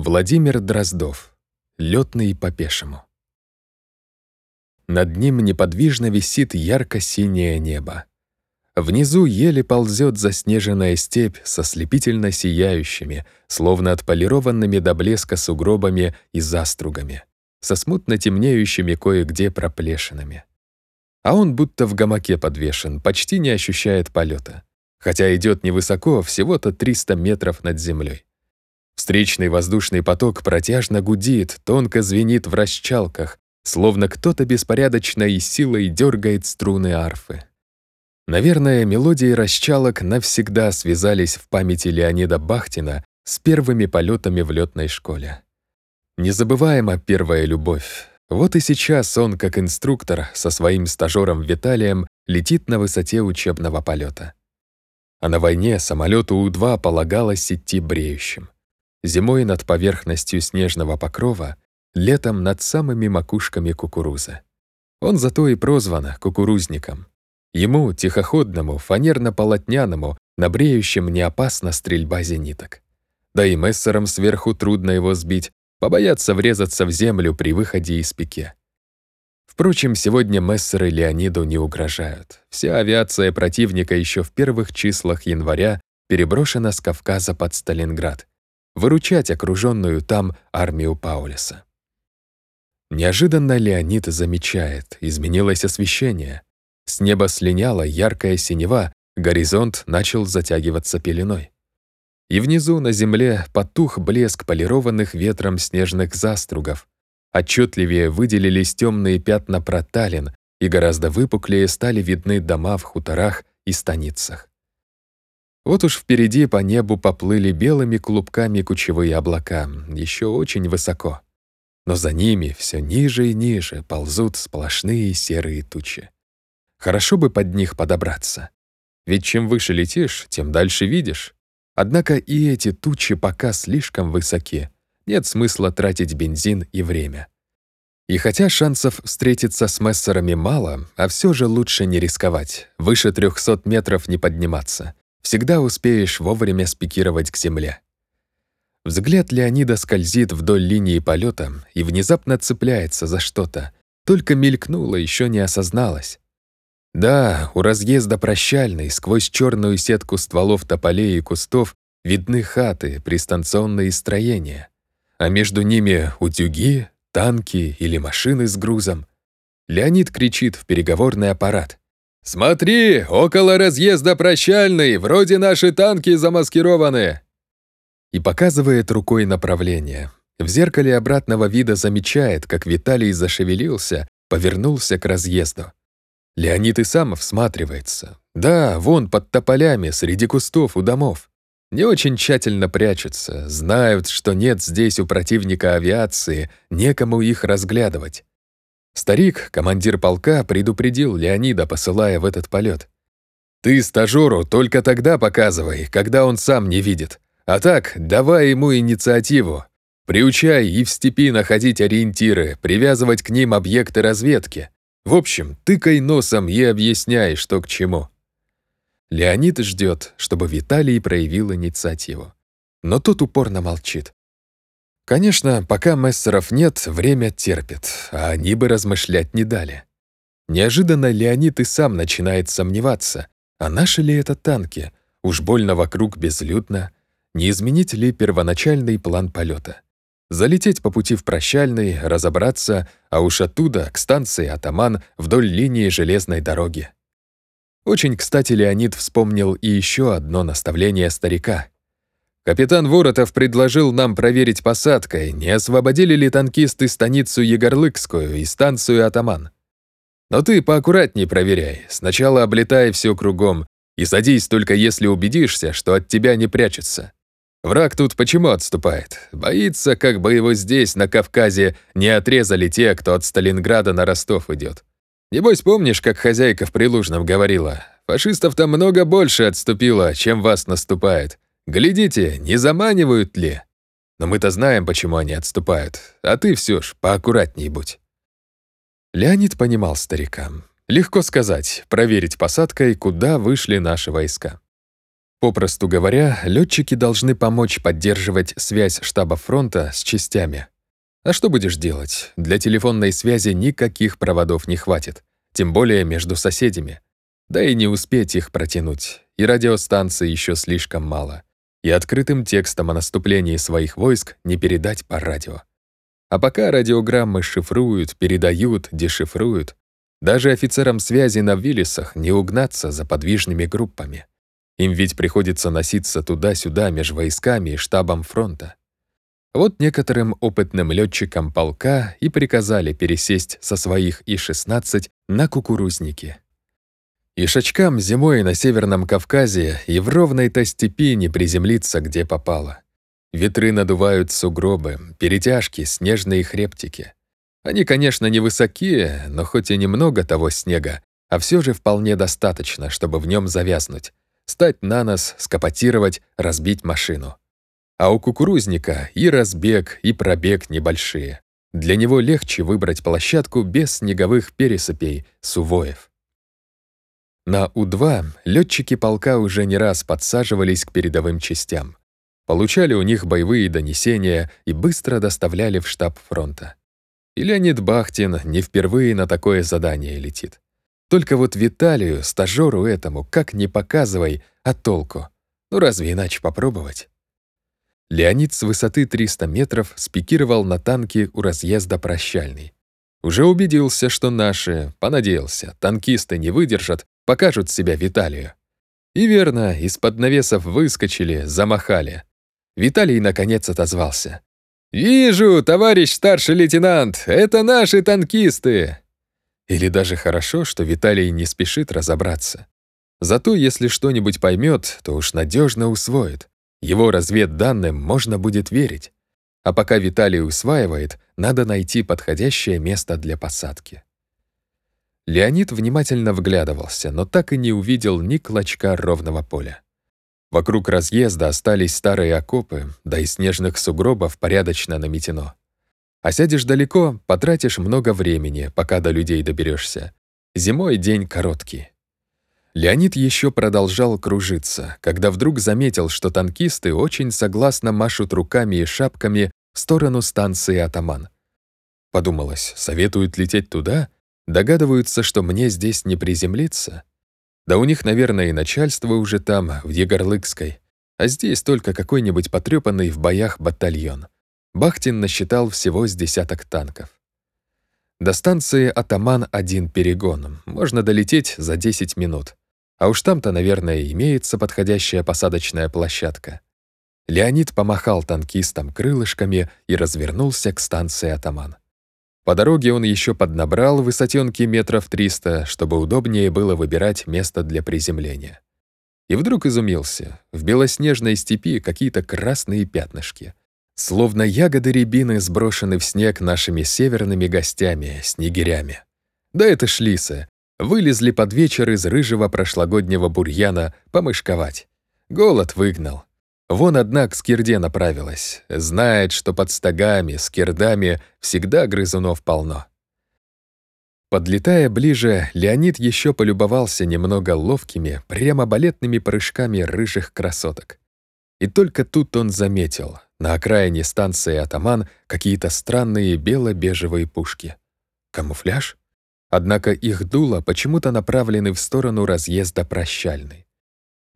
Владимир Дроздов. Лётный по пешему. Над ним неподвижно висит ярко-синее небо. Внизу еле ползет заснеженная степь со слепительно сияющими, словно отполированными до блеска сугробами и застругами, со смутно темнеющими кое-где проплешинами. А он будто в гамаке подвешен, почти не ощущает полета, хотя идет невысоко, всего-то 300 метров над землей. Встречный воздушный поток протяжно гудит, тонко звенит в расчалках, словно кто-то беспорядочной силой дергает струны арфы. Наверное, мелодии расчалок навсегда связались в памяти Леонида Бахтина с первыми полетами в летной школе. Незабываема первая любовь. Вот и сейчас он, как инструктор, со своим стажером Виталием летит на высоте учебного полета. А на войне самолету У-2 полагалось идти бреющим зимой над поверхностью снежного покрова, летом над самыми макушками кукурузы. Он зато и прозван кукурузником. Ему, тихоходному, фанерно-полотняному, набреющим не опасна стрельба зениток. Да и мессерам сверху трудно его сбить, побояться врезаться в землю при выходе из пике. Впрочем, сегодня мессеры Леониду не угрожают. Вся авиация противника еще в первых числах января переброшена с Кавказа под Сталинград, выручать окруженную там армию Паулиса. Неожиданно Леонид замечает, изменилось освещение. С неба слиняла яркая синева, горизонт начал затягиваться пеленой. И внизу на земле потух блеск полированных ветром снежных застругов. Отчетливее выделились темные пятна проталин, и гораздо выпуклее стали видны дома в хуторах и станицах. Вот уж впереди по небу поплыли белыми клубками кучевые облака, еще очень высоко. Но за ними все ниже и ниже ползут сплошные серые тучи. Хорошо бы под них подобраться. Ведь чем выше летишь, тем дальше видишь. Однако и эти тучи пока слишком высоки. Нет смысла тратить бензин и время. И хотя шансов встретиться с мессерами мало, а все же лучше не рисковать, выше 300 метров не подниматься всегда успеешь вовремя спикировать к земле. Взгляд Леонида скользит вдоль линии полета и внезапно цепляется за что-то. Только мелькнуло, еще не осозналось. Да, у разъезда прощальный, сквозь черную сетку стволов тополей и кустов видны хаты, пристанционные строения. А между ними утюги, танки или машины с грузом. Леонид кричит в переговорный аппарат. «Смотри, около разъезда прощальный, вроде наши танки замаскированы!» И показывает рукой направление. В зеркале обратного вида замечает, как Виталий зашевелился, повернулся к разъезду. Леонид и сам всматривается. Да, вон под тополями, среди кустов у домов. Не очень тщательно прячутся, знают, что нет здесь у противника авиации, некому их разглядывать. Старик, командир полка, предупредил Леонида, посылая в этот полет. «Ты стажеру только тогда показывай, когда он сам не видит. А так, давай ему инициативу. Приучай и в степи находить ориентиры, привязывать к ним объекты разведки. В общем, тыкай носом и объясняй, что к чему». Леонид ждет, чтобы Виталий проявил инициативу. Но тот упорно молчит. Конечно, пока мессеров нет, время терпит, а они бы размышлять не дали. Неожиданно Леонид и сам начинает сомневаться, а наши ли это танки? Уж больно вокруг безлюдно. Не изменить ли первоначальный план полета? Залететь по пути в прощальный, разобраться, а уж оттуда к станции «Атаман» вдоль линии железной дороги. Очень кстати Леонид вспомнил и еще одно наставление старика — Капитан Воротов предложил нам проверить посадкой, не освободили ли танкисты станицу Егорлыкскую и станцию Атаман. Но ты поаккуратней проверяй, сначала облетай все кругом и садись только если убедишься, что от тебя не прячутся. Враг тут почему отступает? Боится, как бы его здесь, на Кавказе, не отрезали те, кто от Сталинграда на Ростов идет. Небось, помнишь, как хозяйка в Прилужном говорила, фашистов там много больше отступило, чем вас наступает. Глядите, не заманивают ли? Но мы-то знаем, почему они отступают, а ты все ж поаккуратней будь». Леонид понимал старика. Легко сказать, проверить посадкой, куда вышли наши войска. Попросту говоря, летчики должны помочь поддерживать связь штаба фронта с частями. А что будешь делать? Для телефонной связи никаких проводов не хватит, тем более между соседями. Да и не успеть их протянуть, и радиостанции еще слишком мало, и открытым текстом о наступлении своих войск не передать по радио. А пока радиограммы шифруют, передают, дешифруют, даже офицерам связи на Виллисах не угнаться за подвижными группами. Им ведь приходится носиться туда-сюда между войсками и штабом фронта. Вот некоторым опытным летчикам полка и приказали пересесть со своих И-16 на кукурузники. Ишачкам зимой на Северном Кавказе и в ровной-то степи не приземлиться где попало. Ветры надувают сугробы, перетяжки, снежные хребтики. Они, конечно, невысокие, но хоть и немного того снега, а все же вполне достаточно, чтобы в нем завязнуть, стать на нос, скопотировать, разбить машину. А у кукурузника и разбег, и пробег небольшие. Для него легче выбрать площадку без снеговых пересыпей, сувоев. На У-2 летчики полка уже не раз подсаживались к передовым частям. Получали у них боевые донесения и быстро доставляли в штаб фронта. И Леонид Бахтин не впервые на такое задание летит. Только вот Виталию, стажеру этому, как не показывай, а толку? Ну разве иначе попробовать? Леонид с высоты 300 метров спикировал на танке у разъезда прощальный. Уже убедился, что наши, понадеялся, танкисты не выдержат, покажут себя Виталию. И верно, из-под навесов выскочили, замахали. Виталий наконец отозвался. «Вижу, товарищ старший лейтенант, это наши танкисты!» Или даже хорошо, что Виталий не спешит разобраться. Зато если что-нибудь поймет, то уж надежно усвоит. Его разведданным можно будет верить. А пока Виталий усваивает, надо найти подходящее место для посадки. Леонид внимательно вглядывался, но так и не увидел ни клочка ровного поля. Вокруг разъезда остались старые окопы, да и снежных сугробов порядочно наметено. А сядешь далеко, потратишь много времени, пока до людей доберешься. Зимой день короткий. Леонид еще продолжал кружиться, когда вдруг заметил, что танкисты очень согласно машут руками и шапками в сторону станции «Атаман». Подумалось, советуют лететь туда? Догадываются, что мне здесь не приземлиться? Да у них, наверное, и начальство уже там, в Егорлыкской. А здесь только какой-нибудь потрепанный в боях батальон. Бахтин насчитал всего с десяток танков. До станции «Атаман» один перегон. Можно долететь за 10 минут. А уж там-то, наверное, имеется подходящая посадочная площадка. Леонид помахал танкистам крылышками и развернулся к станции «Атаман». По дороге он еще поднабрал высотенки метров триста, чтобы удобнее было выбирать место для приземления. И вдруг изумился. В белоснежной степи какие-то красные пятнышки. Словно ягоды рябины сброшены в снег нашими северными гостями, снегирями. Да это шлисы. Вылезли под вечер из рыжего прошлогоднего бурьяна помышковать. Голод выгнал. Вон одна к скирде направилась, знает, что под стогами, скирдами всегда грызунов полно. Подлетая ближе, Леонид еще полюбовался немного ловкими, прямо балетными прыжками рыжих красоток. И только тут он заметил, на окраине станции «Атаман» какие-то странные бело-бежевые пушки. Камуфляж? Однако их дуло почему-то направлены в сторону разъезда прощальный.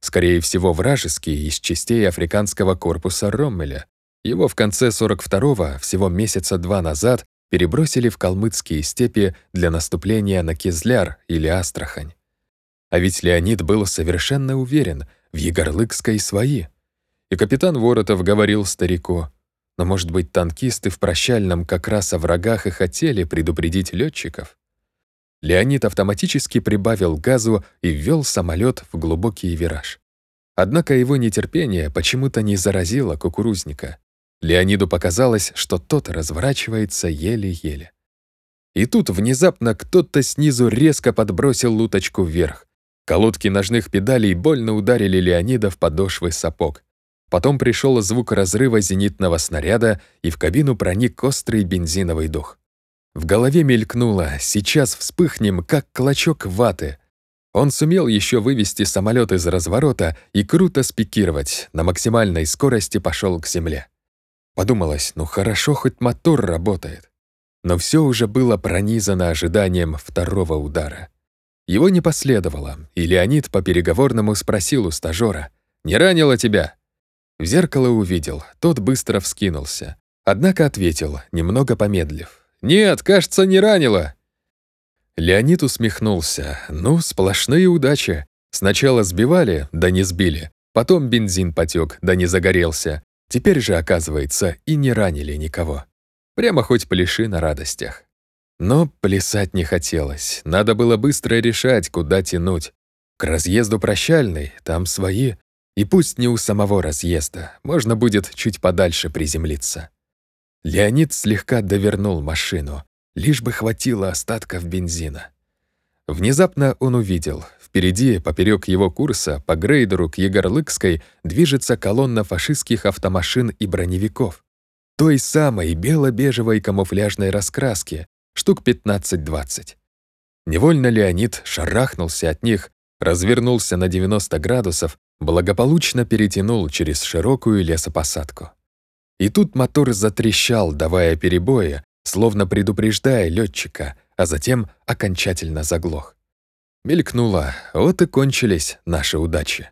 Скорее всего, вражеские из частей африканского корпуса Роммеля. Его в конце 42-го, всего месяца два назад, перебросили в калмыцкие степи для наступления на Кизляр или Астрахань. А ведь Леонид был совершенно уверен, в Егорлыкской свои. И капитан Воротов говорил старику, но, может быть, танкисты в прощальном как раз о врагах и хотели предупредить летчиков? Леонид автоматически прибавил газу и ввел самолет в глубокий вираж. Однако его нетерпение почему-то не заразило кукурузника. Леониду показалось, что тот разворачивается еле-еле. И тут внезапно кто-то снизу резко подбросил луточку вверх. Колодки ножных педалей больно ударили Леонида в подошвы сапог. Потом пришел звук разрыва зенитного снаряда, и в кабину проник острый бензиновый дух. В голове мелькнуло «сейчас вспыхнем, как клочок ваты». Он сумел еще вывести самолет из разворота и круто спикировать, на максимальной скорости пошел к земле. Подумалось, ну хорошо, хоть мотор работает. Но все уже было пронизано ожиданием второго удара. Его не последовало, и Леонид по переговорному спросил у стажера, «Не ранило тебя?» В зеркало увидел, тот быстро вскинулся. Однако ответил, немного помедлив, «Нет, кажется, не ранило». Леонид усмехнулся. «Ну, сплошные удачи. Сначала сбивали, да не сбили. Потом бензин потек, да не загорелся. Теперь же, оказывается, и не ранили никого. Прямо хоть пляши на радостях». Но плясать не хотелось. Надо было быстро решать, куда тянуть. К разъезду прощальный, там свои. И пусть не у самого разъезда, можно будет чуть подальше приземлиться. Леонид слегка довернул машину, лишь бы хватило остатков бензина. Внезапно он увидел, впереди, поперек его курса, по грейдеру к Егорлыкской движется колонна фашистских автомашин и броневиков. Той самой бело-бежевой камуфляжной раскраски, штук 15-20. Невольно Леонид шарахнулся от них, развернулся на 90 градусов, благополучно перетянул через широкую лесопосадку. И тут мотор затрещал, давая перебои, словно предупреждая летчика, а затем окончательно заглох. Мелькнуло, вот и кончились наши удачи.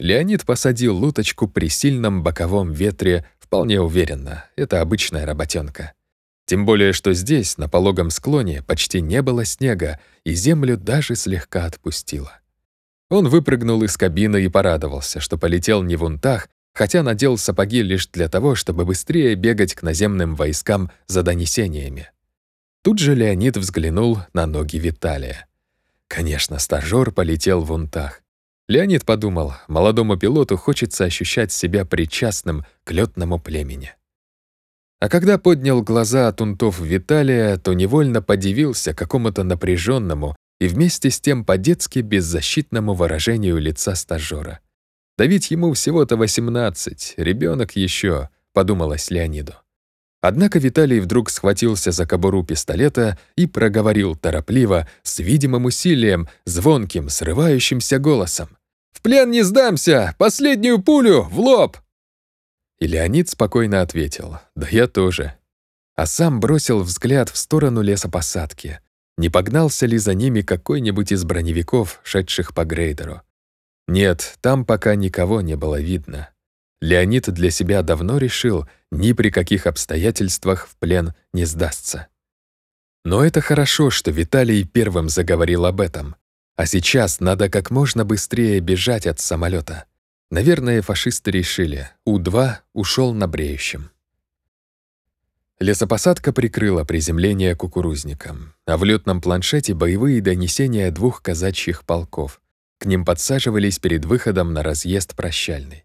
Леонид посадил луточку при сильном боковом ветре вполне уверенно, это обычная работенка. Тем более, что здесь, на пологом склоне, почти не было снега, и землю даже слегка отпустило. Он выпрыгнул из кабины и порадовался, что полетел не в унтах, хотя надел сапоги лишь для того, чтобы быстрее бегать к наземным войскам за донесениями. Тут же Леонид взглянул на ноги Виталия. Конечно, стажёр полетел в унтах. Леонид подумал, молодому пилоту хочется ощущать себя причастным к лётному племени. А когда поднял глаза от унтов Виталия, то невольно подивился какому-то напряженному и вместе с тем по-детски беззащитному выражению лица стажёра. Да ведь ему всего-то 18, ребенок еще, подумалось Леониду. Однако Виталий вдруг схватился за кобуру пистолета и проговорил торопливо, с видимым усилием, звонким, срывающимся голосом. «В плен не сдамся! Последнюю пулю! В лоб!» И Леонид спокойно ответил, «Да я тоже». А сам бросил взгляд в сторону лесопосадки. Не погнался ли за ними какой-нибудь из броневиков, шедших по грейдеру? Нет, там пока никого не было видно. Леонид для себя давно решил, ни при каких обстоятельствах в плен не сдастся. Но это хорошо, что Виталий первым заговорил об этом. А сейчас надо как можно быстрее бежать от самолета. Наверное, фашисты решили, У-2 ушел на бреющем. Лесопосадка прикрыла приземление кукурузником, а в летном планшете боевые донесения двух казачьих полков — к ним подсаживались перед выходом на разъезд прощальный.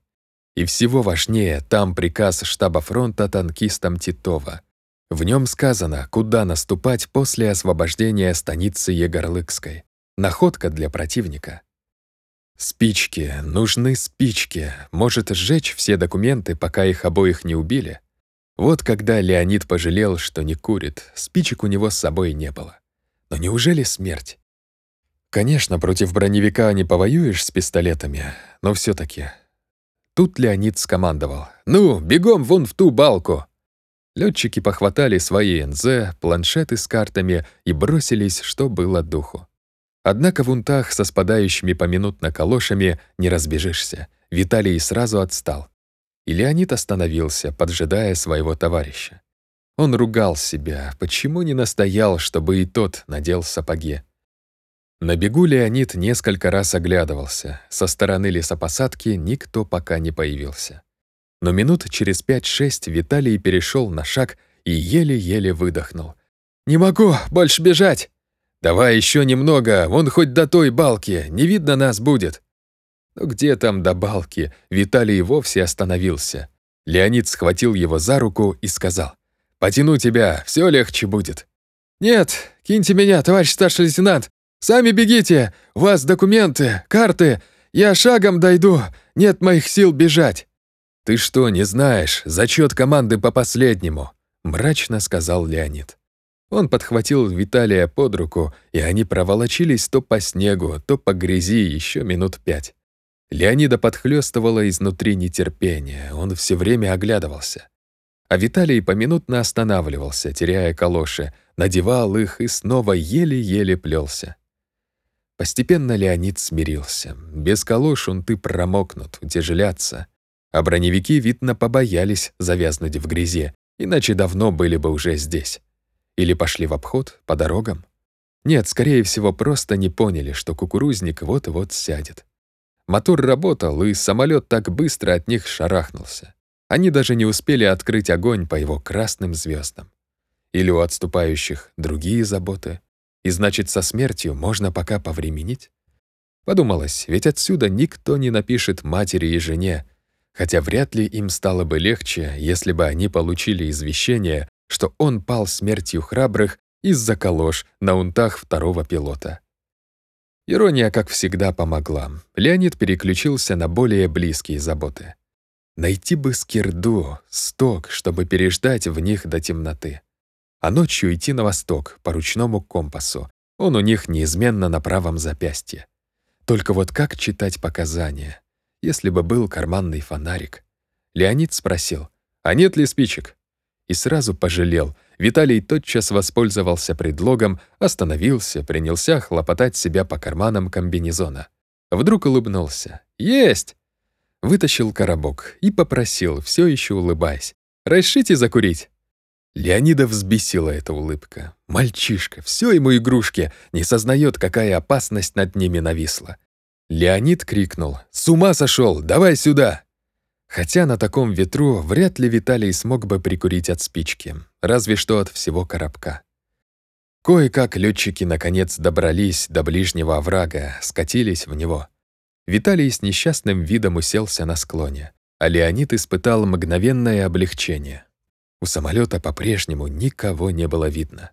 И всего важнее, там приказ штаба фронта танкистам Титова. В нем сказано, куда наступать после освобождения станицы Егорлыкской. Находка для противника. Спички, нужны спички. Может, сжечь все документы, пока их обоих не убили? Вот когда Леонид пожалел, что не курит, спичек у него с собой не было. Но неужели смерть? Конечно, против броневика не повоюешь с пистолетами, но все таки Тут Леонид скомандовал. «Ну, бегом вон в ту балку!» Летчики похватали свои НЗ, планшеты с картами и бросились, что было духу. Однако в унтах со спадающими поминутно калошами не разбежишься. Виталий сразу отстал. И Леонид остановился, поджидая своего товарища. Он ругал себя, почему не настоял, чтобы и тот надел сапоги. На бегу Леонид несколько раз оглядывался. Со стороны лесопосадки никто пока не появился. Но минут через пять-шесть Виталий перешел на шаг и еле-еле выдохнул. «Не могу больше бежать!» «Давай еще немного, вон хоть до той балки, не видно нас будет!» Но где там до балки, Виталий вовсе остановился. Леонид схватил его за руку и сказал, «Потяну тебя, все легче будет». «Нет, киньте меня, товарищ старший лейтенант, Сами бегите! У вас документы, карты! Я шагом дойду! Нет моих сил бежать!» «Ты что, не знаешь? Зачет команды по последнему!» — мрачно сказал Леонид. Он подхватил Виталия под руку, и они проволочились то по снегу, то по грязи еще минут пять. Леонида подхлёстывало изнутри нетерпение, он все время оглядывался. А Виталий поминутно останавливался, теряя калоши, надевал их и снова еле-еле плелся. Постепенно Леонид смирился. Без калош он ты промокнут, утяжелятся. А броневики, видно, побоялись завязнуть в грязи, иначе давно были бы уже здесь. Или пошли в обход, по дорогам. Нет, скорее всего, просто не поняли, что кукурузник вот-вот сядет. Мотор работал, и самолет так быстро от них шарахнулся. Они даже не успели открыть огонь по его красным звездам. Или у отступающих другие заботы. И значит, со смертью можно пока повременить? Подумалось, ведь отсюда никто не напишет матери и жене, хотя вряд ли им стало бы легче, если бы они получили извещение, что он пал смертью храбрых из-за колош на унтах второго пилота. Ирония, как всегда, помогла. Леонид переключился на более близкие заботы. Найти бы скирду, сток, чтобы переждать в них до темноты. А ночью идти на восток, по ручному компасу. Он у них неизменно на правом запястье. Только вот как читать показания? Если бы был карманный фонарик. Леонид спросил, а нет ли спичек? И сразу пожалел, Виталий тотчас воспользовался предлогом, остановился, принялся хлопотать себя по карманам комбинезона. Вдруг улыбнулся. «Есть!» Вытащил коробок и попросил, все еще улыбаясь. «Разрешите закурить?» Леонида взбесила эта улыбка. Мальчишка, все ему игрушки, не сознает, какая опасность над ними нависла. Леонид крикнул «С ума сошел! Давай сюда!» Хотя на таком ветру вряд ли Виталий смог бы прикурить от спички, разве что от всего коробка. Кое-как летчики наконец добрались до ближнего оврага, скатились в него. Виталий с несчастным видом уселся на склоне, а Леонид испытал мгновенное облегчение. У самолета по-прежнему никого не было видно.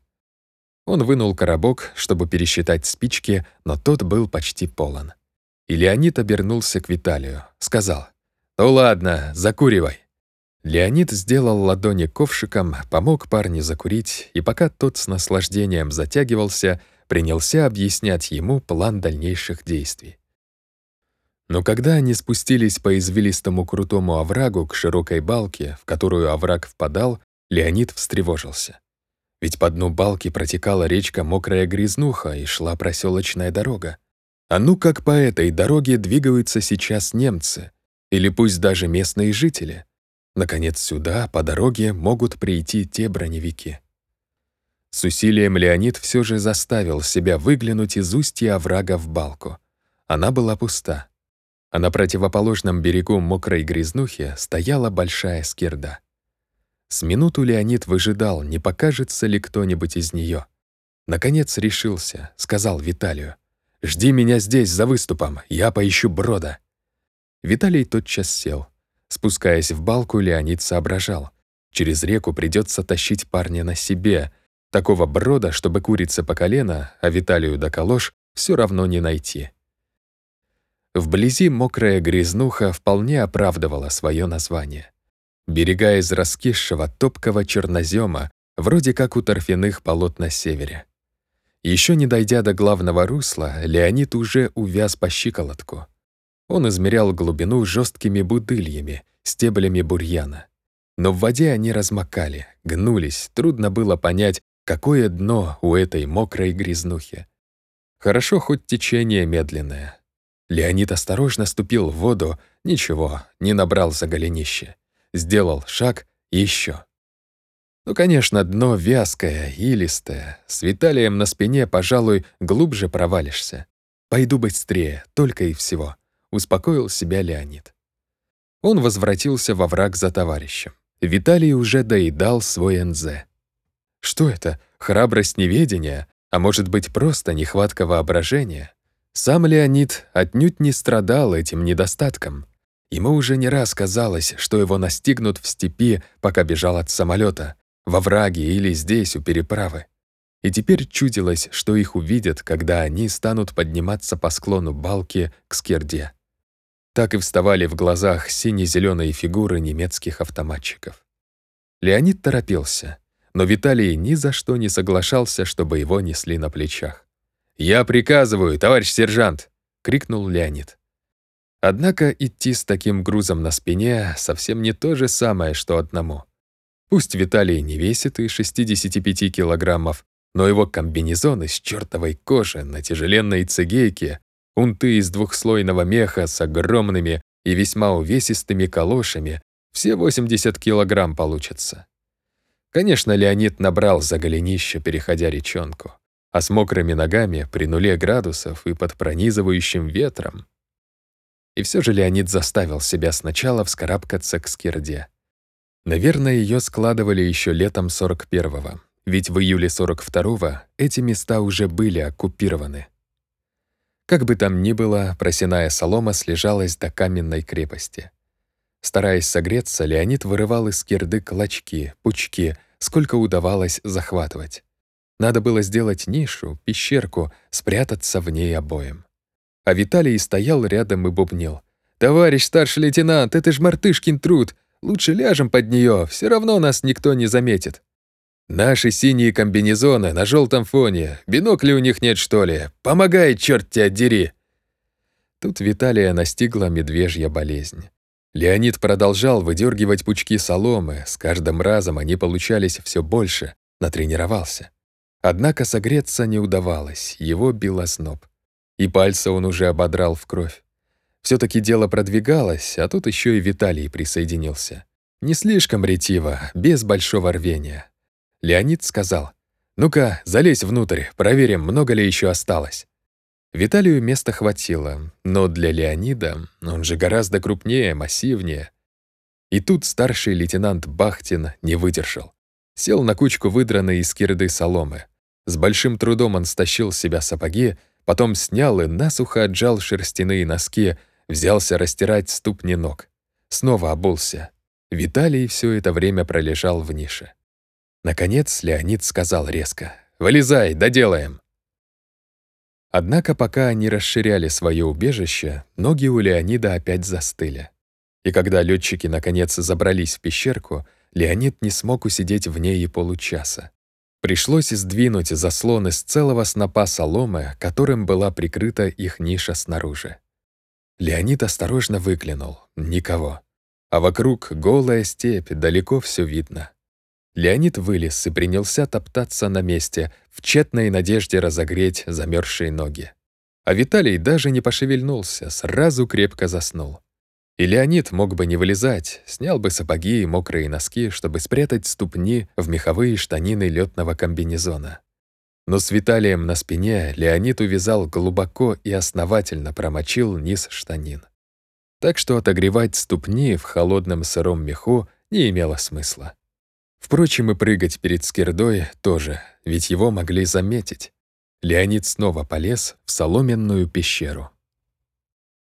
Он вынул коробок, чтобы пересчитать спички, но тот был почти полон. И Леонид обернулся к Виталию, сказал — «Ну ладно, закуривай». Леонид сделал ладони ковшиком, помог парню закурить, и пока тот с наслаждением затягивался, принялся объяснять ему план дальнейших действий. Но когда они спустились по извилистому крутому оврагу к широкой балке, в которую овраг впадал, Леонид встревожился. Ведь по дну балки протекала речка Мокрая Грязнуха и шла проселочная дорога. А ну как по этой дороге двигаются сейчас немцы — или пусть даже местные жители. Наконец, сюда, по дороге, могут прийти те броневики. С усилием Леонид все же заставил себя выглянуть из устья оврага в балку. Она была пуста. А на противоположном берегу мокрой грязнухи стояла большая скирда. С минуту Леонид выжидал, не покажется ли кто-нибудь из нее. Наконец решился, сказал Виталию. «Жди меня здесь, за выступом, я поищу брода». Виталий тотчас сел. Спускаясь в балку, Леонид соображал. Через реку придется тащить парня на себе. Такого брода, чтобы курица по колено, а Виталию до колош, все равно не найти. Вблизи мокрая грязнуха вполне оправдывала свое название. Берега из раскисшего топкого чернозема, вроде как у торфяных полот на севере. Еще не дойдя до главного русла, Леонид уже увяз по щиколотку. Он измерял глубину жесткими будыльями, стеблями бурьяна. Но в воде они размокали, гнулись, трудно было понять, какое дно у этой мокрой грязнухи. Хорошо хоть течение медленное. Леонид осторожно ступил в воду, ничего, не набрал за голенище. Сделал шаг еще. Ну, конечно, дно вязкое, илистое. С Виталием на спине, пожалуй, глубже провалишься. Пойду быстрее, только и всего успокоил себя Леонид. Он возвратился во враг за товарищем. Виталий уже доедал свой НЗ. Что это? Храбрость неведения? А может быть, просто нехватка воображения? Сам Леонид отнюдь не страдал этим недостатком. Ему уже не раз казалось, что его настигнут в степи, пока бежал от самолета, во враге или здесь, у переправы. И теперь чудилось, что их увидят, когда они станут подниматься по склону балки к скирде так и вставали в глазах сине-зеленые фигуры немецких автоматчиков. Леонид торопился. но Виталий ни за что не соглашался, чтобы его несли на плечах. «Я приказываю, товарищ сержант!» — крикнул Леонид. Однако идти с таким грузом на спине совсем не то же самое, что одному. Пусть Виталий не весит и 65 килограммов, но его комбинезон из чертовой кожи на тяжеленной цигейке, унты из двухслойного меха с огромными и весьма увесистыми калошами, все 80 килограмм получатся. Конечно, Леонид набрал за голенище, переходя речонку, а с мокрыми ногами при нуле градусов и под пронизывающим ветром и все же Леонид заставил себя сначала вскарабкаться к скирде. Наверное, ее складывали еще летом 41-го, ведь в июле 42-го эти места уже были оккупированы. Как бы там ни было, просяная солома слежалась до каменной крепости. Стараясь согреться, Леонид вырывал из скирды клочки, пучки, сколько удавалось захватывать. Надо было сделать нишу, пещерку, спрятаться в ней обоим. А Виталий стоял рядом и бубнил. «Товарищ старший лейтенант, это ж мартышкин труд. Лучше ляжем под нее, все равно нас никто не заметит». «Наши синие комбинезоны на желтом фоне. Бинокли у них нет, что ли? Помогай, черт тебя дери!» Тут Виталия настигла медвежья болезнь. Леонид продолжал выдергивать пучки соломы, с каждым разом они получались все больше, натренировался. Однако согреться не удавалось, его бил озноб и пальцы он уже ободрал в кровь. все таки дело продвигалось, а тут еще и Виталий присоединился. Не слишком ретиво, без большого рвения. Леонид сказал, «Ну-ка, залезь внутрь, проверим, много ли еще осталось». Виталию места хватило, но для Леонида он же гораздо крупнее, массивнее. И тут старший лейтенант Бахтин не выдержал. Сел на кучку выдранной из кирды соломы. С большим трудом он стащил с себя сапоги, Потом снял и насухо отжал шерстяные носки, взялся растирать ступни ног. Снова обулся. Виталий все это время пролежал в нише. Наконец Леонид сказал резко «Вылезай, доделаем!» Однако пока они расширяли свое убежище, ноги у Леонида опять застыли. И когда летчики наконец забрались в пещерку, Леонид не смог усидеть в ней и получаса. Пришлось сдвинуть заслоны с целого снопа соломы, которым была прикрыта их ниша снаружи. Леонид осторожно выглянул. Никого. А вокруг голая степь, далеко все видно. Леонид вылез и принялся топтаться на месте, в тщетной надежде разогреть замерзшие ноги. А Виталий даже не пошевельнулся, сразу крепко заснул. И Леонид мог бы не вылезать, снял бы сапоги и мокрые носки, чтобы спрятать ступни в меховые штанины летного комбинезона. Но с Виталием на спине Леонид увязал глубоко и основательно промочил низ штанин. Так что отогревать ступни в холодном сыром меху не имело смысла. Впрочем, и прыгать перед скирдой тоже, ведь его могли заметить. Леонид снова полез в соломенную пещеру.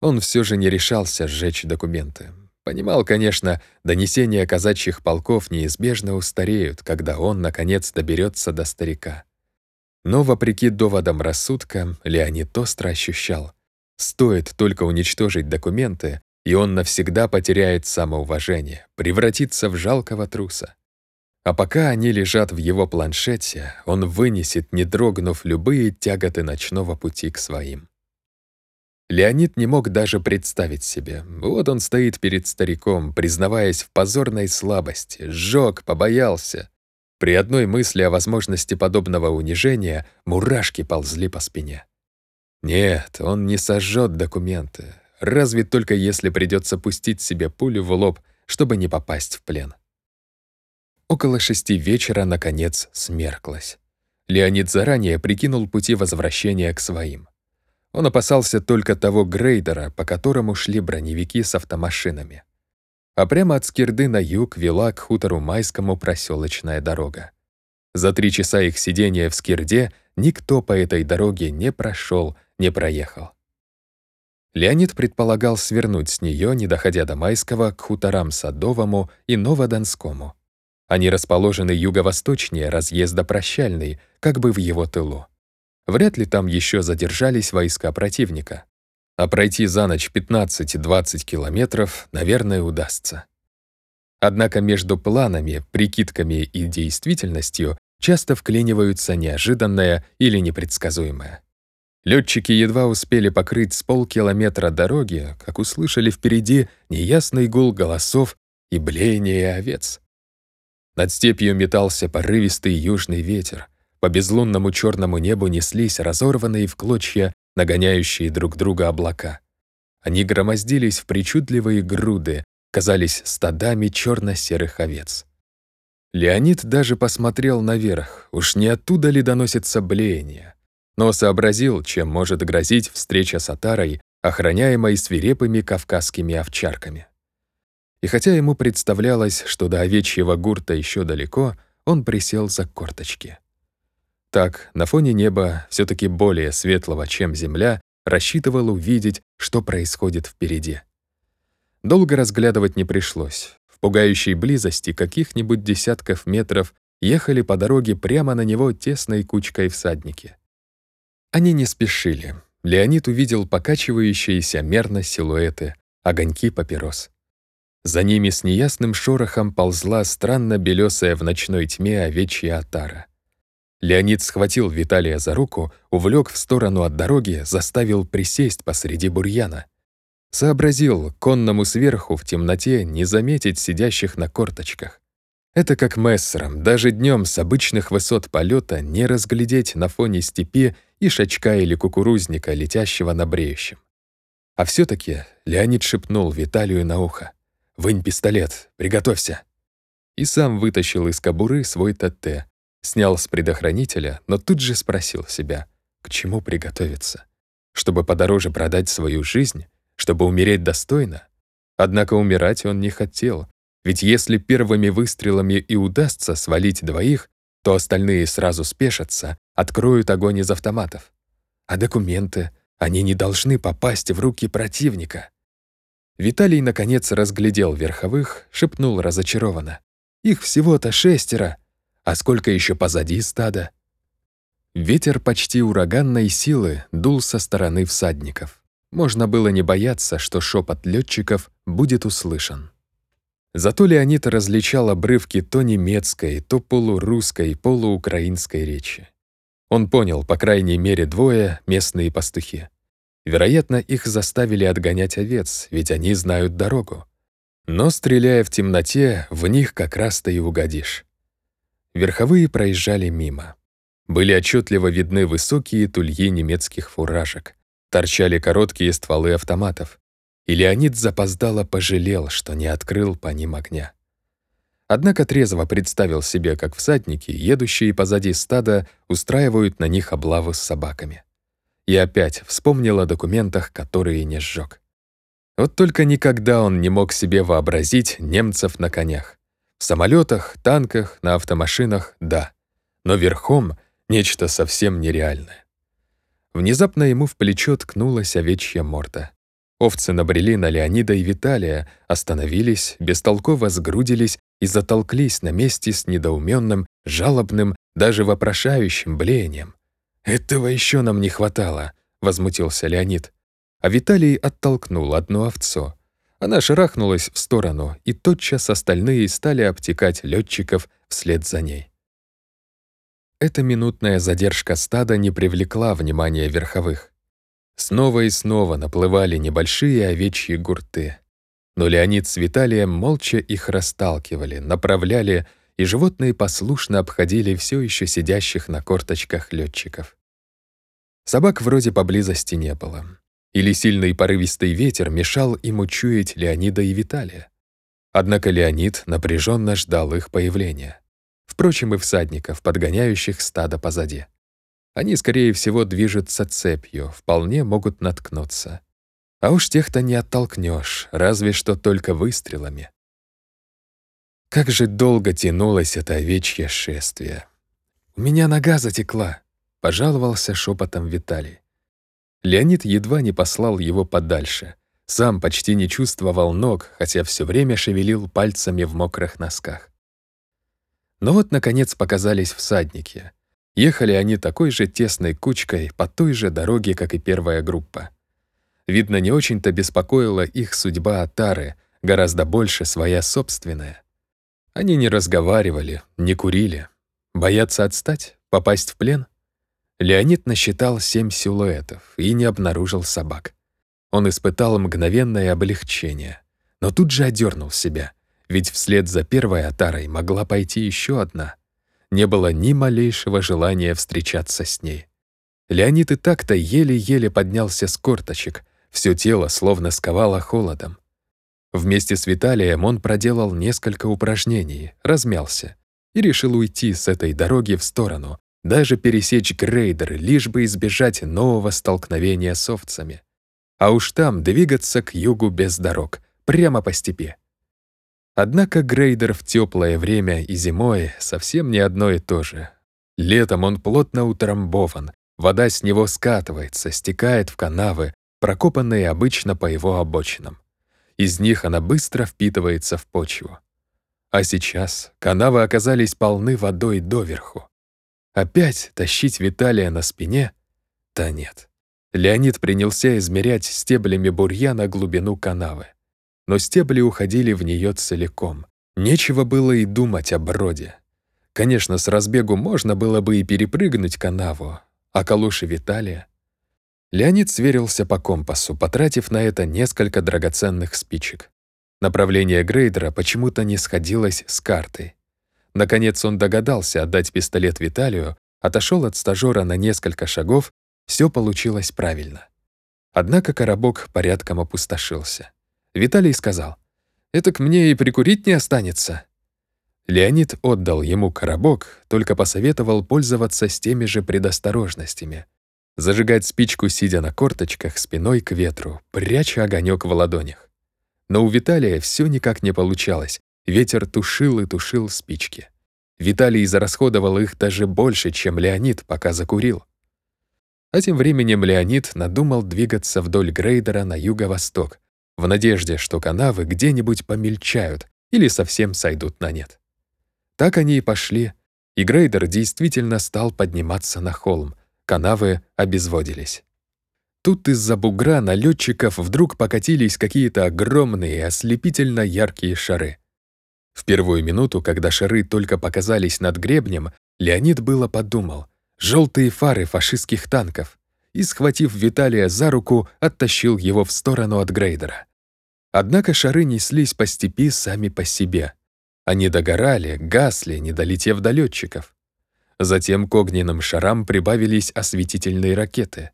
Он все же не решался сжечь документы. Понимал, конечно, донесения казачьих полков неизбежно устареют, когда он, наконец, доберется до старика. Но, вопреки доводам рассудка, Леонид остро ощущал. Стоит только уничтожить документы, и он навсегда потеряет самоуважение, превратится в жалкого труса. А пока они лежат в его планшете, он вынесет, не дрогнув, любые тяготы ночного пути к своим. Леонид не мог даже представить себе. Вот он стоит перед стариком, признаваясь в позорной слабости, сжёг, побоялся. При одной мысли о возможности подобного унижения мурашки ползли по спине. Нет, он не сожжет документы, разве только если придется пустить себе пулю в лоб, чтобы не попасть в плен. Около шести вечера, наконец, смерклось. Леонид заранее прикинул пути возвращения к своим. Он опасался только того грейдера, по которому шли броневики с автомашинами. А прямо от Скирды на юг вела к хутору Майскому проселочная дорога. За три часа их сидения в Скирде никто по этой дороге не прошел, не проехал. Леонид предполагал свернуть с нее, не доходя до Майского, к хуторам Садовому и Новодонскому. Они расположены юго-восточнее разъезда Прощальный, как бы в его тылу. Вряд ли там еще задержались войска противника. А пройти за ночь 15-20 километров, наверное, удастся. Однако между планами, прикидками и действительностью часто вклиниваются неожиданное или непредсказуемое. Летчики едва успели покрыть с полкилометра дороги, как услышали впереди неясный гул голосов и блеяние овец. Над степью метался порывистый южный ветер. По безлунному черному небу неслись разорванные в клочья, нагоняющие друг друга облака. Они громоздились в причудливые груды, казались стадами черно-серых овец. Леонид даже посмотрел наверх, уж не оттуда ли доносится блеяние, но сообразил, чем может грозить встреча с Атарой, охраняемой свирепыми кавказскими овчарками. И хотя ему представлялось, что до овечьего гурта еще далеко, он присел за корточки. Так, на фоне неба, все таки более светлого, чем земля, рассчитывал увидеть, что происходит впереди. Долго разглядывать не пришлось. В пугающей близости каких-нибудь десятков метров ехали по дороге прямо на него тесной кучкой всадники. Они не спешили. Леонид увидел покачивающиеся мерно силуэты, огоньки папирос. За ними с неясным шорохом ползла странно белесая в ночной тьме овечья отара. Леонид схватил Виталия за руку, увлек в сторону от дороги, заставил присесть посреди бурьяна. Сообразил конному сверху в темноте не заметить сидящих на корточках. Это как мессером, даже днем с обычных высот полета не разглядеть на фоне степи и шачка или кукурузника, летящего на бреющем. А все таки Леонид шепнул Виталию на ухо. «Вынь пистолет, приготовься!» И сам вытащил из кобуры свой ТТ, снял с предохранителя, но тут же спросил себя, к чему приготовиться? Чтобы подороже продать свою жизнь? чтобы умереть достойно. Однако умирать он не хотел, ведь если первыми выстрелами и удастся свалить двоих, то остальные сразу спешатся, откроют огонь из автоматов. А документы, они не должны попасть в руки противника. Виталий, наконец, разглядел верховых, шепнул разочарованно. «Их всего-то шестеро, а сколько еще позади стада?» Ветер почти ураганной силы дул со стороны всадников. Можно было не бояться, что шепот летчиков будет услышан. Зато Леонид различал обрывки то немецкой, то полурусской, полуукраинской речи. Он понял, по крайней мере, двое местные пастухи. Вероятно, их заставили отгонять овец, ведь они знают дорогу. Но, стреляя в темноте, в них как раз-то и угодишь. Верховые проезжали мимо. Были отчетливо видны высокие тульи немецких фуражек торчали короткие стволы автоматов, и Леонид запоздало пожалел, что не открыл по ним огня. Однако трезво представил себе, как всадники, едущие позади стада, устраивают на них облаву с собаками. И опять вспомнил о документах, которые не сжег. Вот только никогда он не мог себе вообразить немцев на конях. В самолетах, танках, на автомашинах — да. Но верхом — нечто совсем нереальное. Внезапно ему в плечо ткнулась овечья морда. Овцы набрели на Леонида и Виталия, остановились, бестолково сгрудились и затолклись на месте с недоуменным, жалобным, даже вопрошающим блеянием. «Этого еще нам не хватало», — возмутился Леонид. А Виталий оттолкнул одну овцу. Она шарахнулась в сторону, и тотчас остальные стали обтекать летчиков вслед за ней. Эта минутная задержка стада не привлекла внимания верховых. Снова и снова наплывали небольшие овечьи гурты. Но Леонид с Виталием молча их расталкивали, направляли, и животные послушно обходили все еще сидящих на корточках летчиков. Собак вроде поблизости не было. Или сильный порывистый ветер мешал им учуять Леонида и Виталия. Однако Леонид напряженно ждал их появления. Впрочем, и всадников, подгоняющих стадо позади. Они, скорее всего, движутся цепью, вполне могут наткнуться. А уж тех-то не оттолкнешь, разве что только выстрелами. Как же долго тянулось это овечье шествие. «У меня нога затекла», — пожаловался шепотом Виталий. Леонид едва не послал его подальше. Сам почти не чувствовал ног, хотя все время шевелил пальцами в мокрых носках. Но вот, наконец, показались всадники. Ехали они такой же тесной кучкой по той же дороге, как и первая группа. Видно, не очень-то беспокоила их судьба Атары, гораздо больше своя собственная. Они не разговаривали, не курили. Боятся отстать, попасть в плен? Леонид насчитал семь силуэтов и не обнаружил собак. Он испытал мгновенное облегчение, но тут же одернул себя, ведь вслед за первой отарой могла пойти еще одна. Не было ни малейшего желания встречаться с ней. Леонид и так-то еле-еле поднялся с корточек, все тело словно сковало холодом. Вместе с Виталием он проделал несколько упражнений, размялся и решил уйти с этой дороги в сторону, даже пересечь грейдер, лишь бы избежать нового столкновения с овцами. А уж там двигаться к югу без дорог, прямо по степи. Однако грейдер в теплое время и зимой совсем не одно и то же. Летом он плотно утрамбован, вода с него скатывается, стекает в канавы, прокопанные обычно по его обочинам. Из них она быстро впитывается в почву. А сейчас канавы оказались полны водой доверху. Опять тащить Виталия на спине? Да нет. Леонид принялся измерять стеблями бурьяна глубину канавы. Но стебли уходили в нее целиком. Нечего было и думать о броде. Конечно, с разбегу можно было бы и перепрыгнуть канаву, а калуши Виталия Леонид сверился по компасу, потратив на это несколько драгоценных спичек. Направление грейдера почему-то не сходилось с картой. Наконец он догадался отдать пистолет Виталию, отошел от стажера на несколько шагов, все получилось правильно. Однако коробок порядком опустошился. Виталий сказал, «Это к мне и прикурить не останется». Леонид отдал ему коробок, только посоветовал пользоваться с теми же предосторожностями — зажигать спичку, сидя на корточках, спиной к ветру, пряча огонек в ладонях. Но у Виталия все никак не получалось. Ветер тушил и тушил спички. Виталий израсходовал их даже больше, чем Леонид, пока закурил. А тем временем Леонид надумал двигаться вдоль грейдера на юго-восток, в надежде, что канавы где-нибудь помельчают или совсем сойдут на нет. Так они и пошли, и грейдер действительно стал подниматься на холм, канавы обезводились. Тут из-за бугра на летчиков вдруг покатились какие-то огромные, ослепительно яркие шары. В первую минуту, когда шары только показались над гребнем, Леонид было подумал «желтые фары фашистских танков» и, схватив Виталия за руку, оттащил его в сторону от грейдера. Однако шары неслись по степи сами по себе. Они догорали, гасли, не долетев до летчиков. Затем к огненным шарам прибавились осветительные ракеты.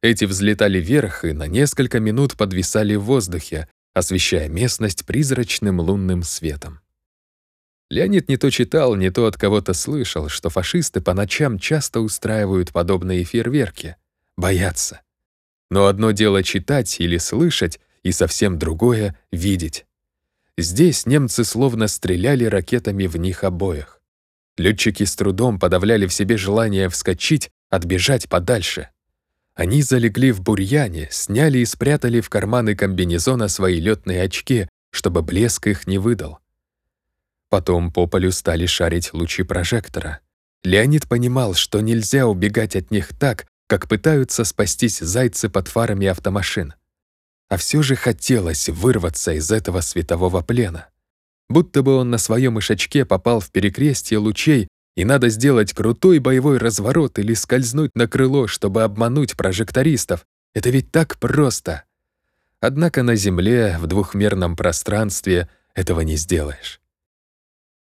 Эти взлетали вверх и на несколько минут подвисали в воздухе, освещая местность призрачным лунным светом. Леонид не то читал, не то от кого-то слышал, что фашисты по ночам часто устраивают подобные фейерверки. Боятся. Но одно дело читать или слышать, и совсем другое — видеть. Здесь немцы словно стреляли ракетами в них обоих. Летчики с трудом подавляли в себе желание вскочить, отбежать подальше. Они залегли в бурьяне, сняли и спрятали в карманы комбинезона свои летные очки, чтобы блеск их не выдал. Потом по полю стали шарить лучи прожектора. Леонид понимал, что нельзя убегать от них так, как пытаются спастись зайцы под фарами автомашин. А все же хотелось вырваться из этого светового плена будто бы он на своем ишачке попал в перекрестие лучей, и надо сделать крутой боевой разворот или скользнуть на крыло, чтобы обмануть прожектористов. Это ведь так просто. Однако на Земле, в двухмерном пространстве, этого не сделаешь.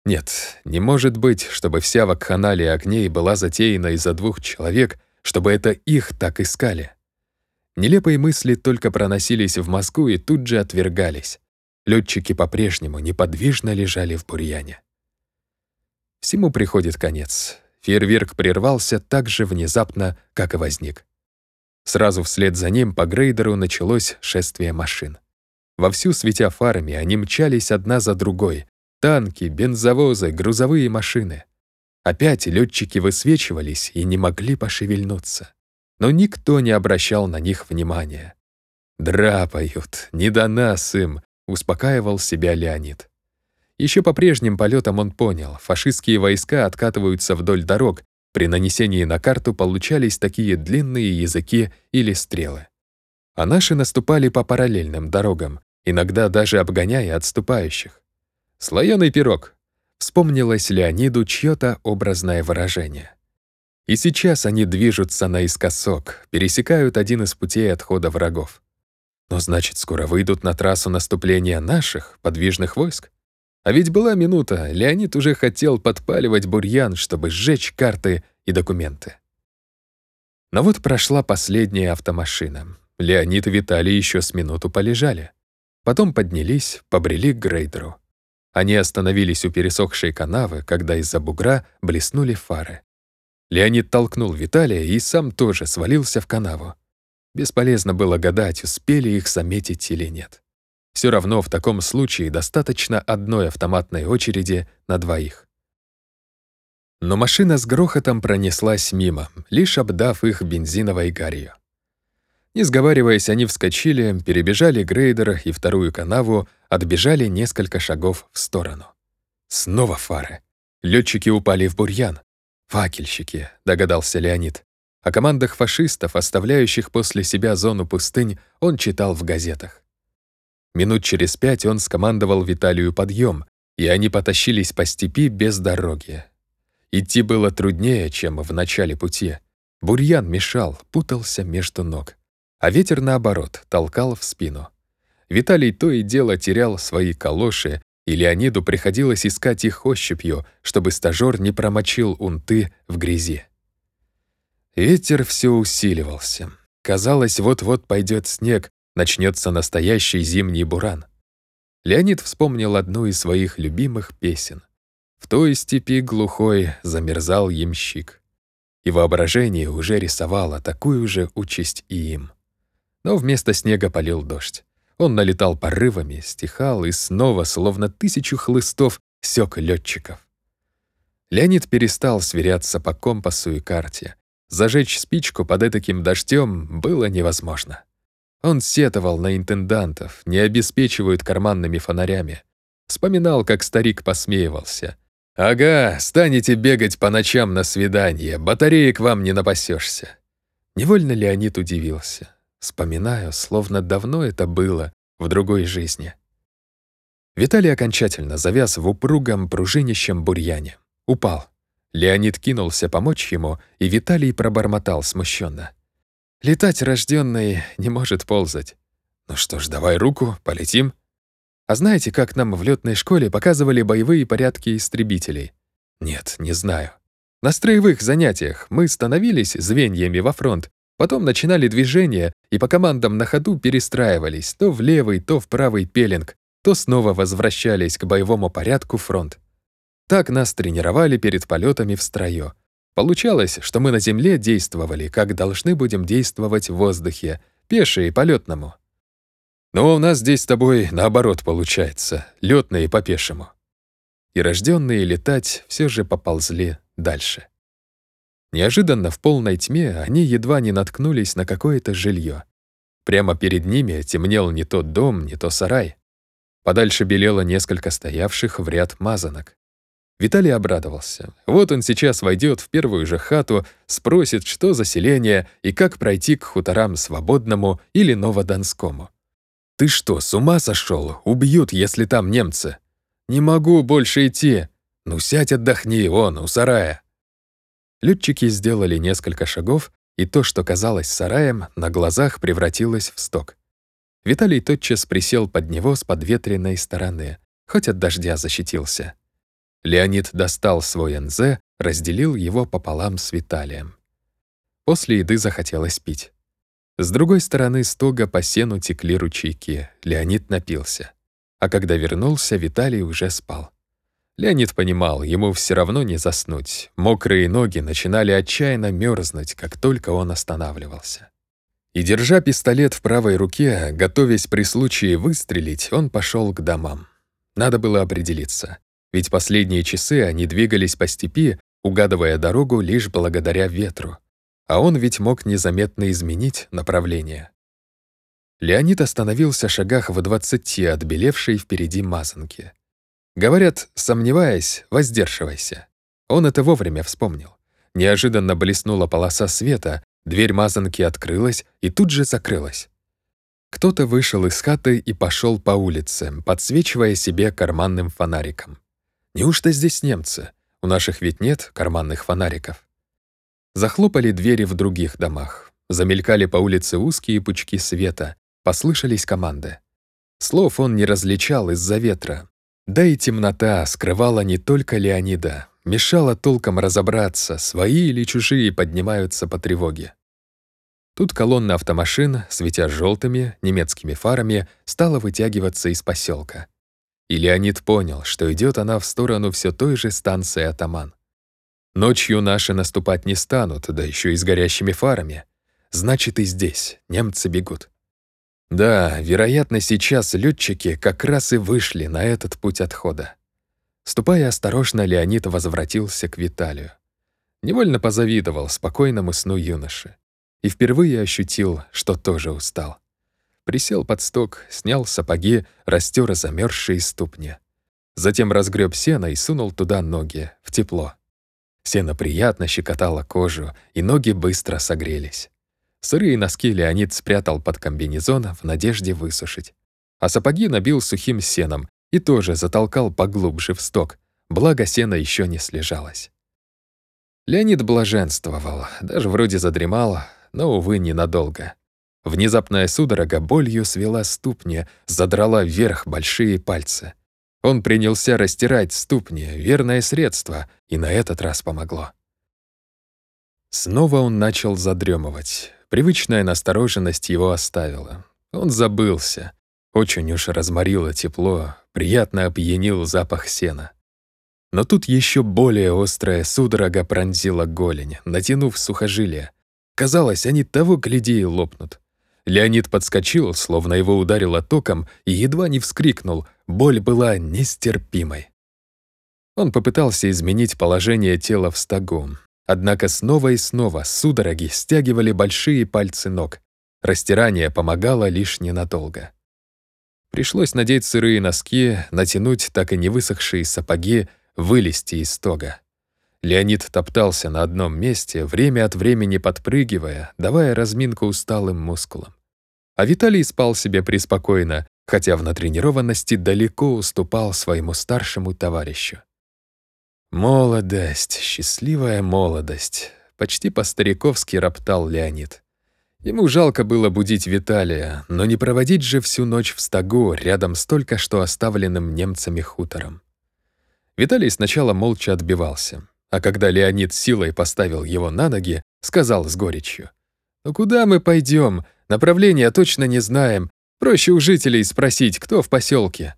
Нет, не может быть, чтобы вся вакханалия огней была затеяна из-за двух человек, чтобы это их так искали. Нелепые мысли только проносились в мозгу и тут же отвергались. Летчики по-прежнему неподвижно лежали в бурьяне. Всему приходит конец. Фейерверк прервался так же внезапно, как и возник. Сразу вслед за ним по грейдеру началось шествие машин. Вовсю светя фарами, они мчались одна за другой. Танки, бензовозы, грузовые машины. Опять летчики высвечивались и не могли пошевельнуться. Но никто не обращал на них внимания. Драпают, не до нас им, успокаивал себя Леонид. Еще по прежним полетам он понял, фашистские войска откатываются вдоль дорог, при нанесении на карту получались такие длинные языки или стрелы. А наши наступали по параллельным дорогам, иногда даже обгоняя отступающих. Слоеный пирог. вспомнилось Леониду чьё-то образное выражение. И сейчас они движутся наискосок, пересекают один из путей отхода врагов. Но значит, скоро выйдут на трассу наступления наших, подвижных войск? А ведь была минута, Леонид уже хотел подпаливать бурьян, чтобы сжечь карты и документы. Но вот прошла последняя автомашина. Леонид и Виталий еще с минуту полежали. Потом поднялись, побрели к грейдеру. Они остановились у пересохшей канавы, когда из-за бугра блеснули фары. Леонид толкнул Виталия и сам тоже свалился в канаву. Бесполезно было гадать, успели их заметить или нет. Все равно в таком случае достаточно одной автоматной очереди на двоих. Но машина с грохотом пронеслась мимо, лишь обдав их бензиновой гарью. Не сговариваясь, они вскочили, перебежали грейдер и вторую канаву, отбежали несколько шагов в сторону. Снова фары. Летчики упали в бурьян. «Факельщики», — догадался Леонид. О командах фашистов, оставляющих после себя зону пустынь, он читал в газетах. Минут через пять он скомандовал Виталию подъем, и они потащились по степи без дороги. Идти было труднее, чем в начале пути. Бурьян мешал, путался между ног. А ветер, наоборот, толкал в спину. Виталий то и дело терял свои калоши, и Леониду приходилось искать их ощупью, чтобы стажёр не промочил унты в грязи. Ветер все усиливался. Казалось, вот-вот пойдет снег, начнется настоящий зимний буран. Леонид вспомнил одну из своих любимых песен. В той степи глухой замерзал ямщик. И воображение уже рисовало такую же участь и им. Но вместо снега полил дождь. Он налетал порывами, стихал и снова, словно тысячу хлыстов, сёк летчиков. Леонид перестал сверяться по компасу и карте. Зажечь спичку под этаким дождем было невозможно. Он сетовал на интендантов, не обеспечивают карманными фонарями. Вспоминал, как старик посмеивался. «Ага, станете бегать по ночам на свидание, батареек вам не напасешься». Невольно Леонид удивился. Вспоминаю, словно давно это было, в другой жизни. Виталий окончательно завяз в упругом пружинищем бурьяне. Упал. Леонид кинулся помочь ему, и Виталий пробормотал смущенно. Летать рожденный не может ползать. Ну что ж, давай руку, полетим. А знаете, как нам в летной школе показывали боевые порядки истребителей? Нет, не знаю. На строевых занятиях мы становились звеньями во фронт, потом начинали движение и по командам на ходу перестраивались то в левый, то в правый пеленг, то снова возвращались к боевому порядку фронт. Так нас тренировали перед полетами в строю. Получалось, что мы на земле действовали, как должны будем действовать в воздухе, пешие полетному. Но у нас здесь с тобой наоборот получается, летные по пешему. И рожденные летать все же поползли дальше. Неожиданно в полной тьме они едва не наткнулись на какое-то жилье. Прямо перед ними темнел не тот дом, не то сарай. Подальше белело несколько стоявших в ряд мазанок. Виталий обрадовался. Вот он сейчас войдет в первую же хату, спросит, что за селение и как пройти к хуторам Свободному или Новодонскому. «Ты что, с ума сошел? Убьют, если там немцы!» «Не могу больше идти!» «Ну сядь отдохни, вон, у сарая!» Летчики сделали несколько шагов, и то, что казалось сараем, на глазах превратилось в сток. Виталий тотчас присел под него с подветренной стороны, хоть от дождя защитился. Леонид достал свой НЗ, разделил его пополам с Виталием. После еды захотелось пить. С другой стороны стога по сену текли ручейки. Леонид напился. А когда вернулся, Виталий уже спал. Леонид понимал, ему все равно не заснуть. Мокрые ноги начинали отчаянно мерзнуть, как только он останавливался. И, держа пистолет в правой руке, готовясь при случае выстрелить, он пошел к домам. Надо было определиться. Ведь последние часы они двигались по степи, угадывая дорогу лишь благодаря ветру. А он ведь мог незаметно изменить направление. Леонид остановился в шагах в двадцати от белевшей впереди мазанки. Говорят, сомневаясь, воздерживайся. Он это вовремя вспомнил. Неожиданно блеснула полоса света, дверь мазанки открылась и тут же закрылась. Кто-то вышел из хаты и пошел по улице, подсвечивая себе карманным фонариком. Неужто здесь немцы? У наших ведь нет карманных фонариков. Захлопали двери в других домах. Замелькали по улице узкие пучки света. Послышались команды. Слов он не различал из-за ветра. Да и темнота скрывала не только Леонида, мешала толком разобраться, свои или чужие поднимаются по тревоге. Тут колонна автомашин, светя желтыми немецкими фарами, стала вытягиваться из поселка. И Леонид понял, что идет она в сторону все той же станции «Атаман». Ночью наши наступать не станут, да еще и с горящими фарами. Значит, и здесь немцы бегут. Да, вероятно, сейчас летчики как раз и вышли на этот путь отхода. Ступая осторожно, Леонид возвратился к Виталию. Невольно позавидовал спокойному сну юноши. И впервые ощутил, что тоже устал. Присел под сток, снял сапоги, растер замерзшие ступни. Затем разгреб сено и сунул туда ноги, в тепло. Сено приятно щекотало кожу, и ноги быстро согрелись. Сырые носки Леонид спрятал под комбинезон в надежде высушить. А сапоги набил сухим сеном и тоже затолкал поглубже в сток, благо сено еще не слежалось. Леонид блаженствовал, даже вроде задремал, но, увы, ненадолго. Внезапная судорога болью свела ступни, задрала вверх большие пальцы. Он принялся растирать ступни, верное средство, и на этот раз помогло. Снова он начал задремывать. Привычная настороженность его оставила. Он забылся. Очень уж разморило тепло, приятно опьянил запах сена. Но тут еще более острая судорога пронзила голень, натянув сухожилие. Казалось, они того гляди и лопнут. Леонид подскочил, словно его ударило током, и едва не вскрикнул. Боль была нестерпимой. Он попытался изменить положение тела в стогу, Однако снова и снова судороги стягивали большие пальцы ног. Растирание помогало лишь ненадолго. Пришлось надеть сырые носки, натянуть так и не высохшие сапоги, вылезти из стога. Леонид топтался на одном месте, время от времени подпрыгивая, давая разминку усталым мускулам. А Виталий спал себе преспокойно, хотя в натренированности далеко уступал своему старшему товарищу. «Молодость, счастливая молодость», — почти по-стариковски роптал Леонид. Ему жалко было будить Виталия, но не проводить же всю ночь в стогу рядом с только что оставленным немцами хутором. Виталий сначала молча отбивался, а когда Леонид силой поставил его на ноги, сказал с горечью. «Ну куда мы пойдем? Направления точно не знаем. Проще у жителей спросить, кто в поселке.